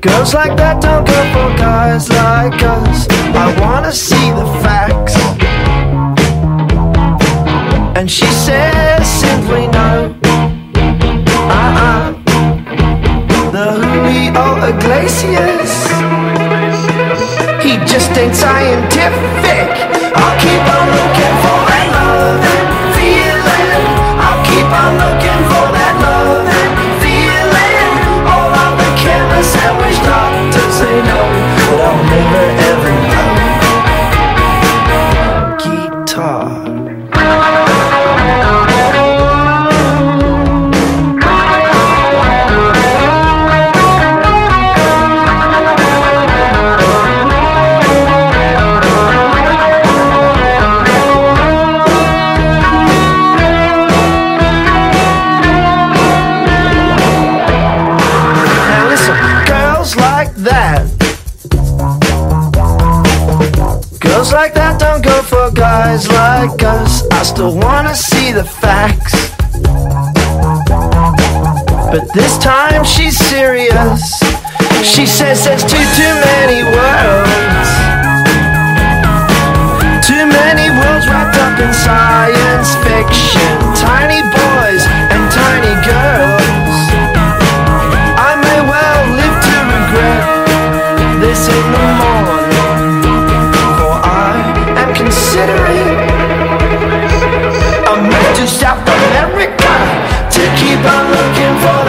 Girls like that don't go for guys like us. I wanna see the facts. And she says simply no. Uh uh. The Julio Iglesias. He just ain't scientific. I'll keep that. Girls like that don't go for guys like us. I still wanna see the facts. But this time she's serious. She says there's too, too many worlds. America to South America to keep on looking for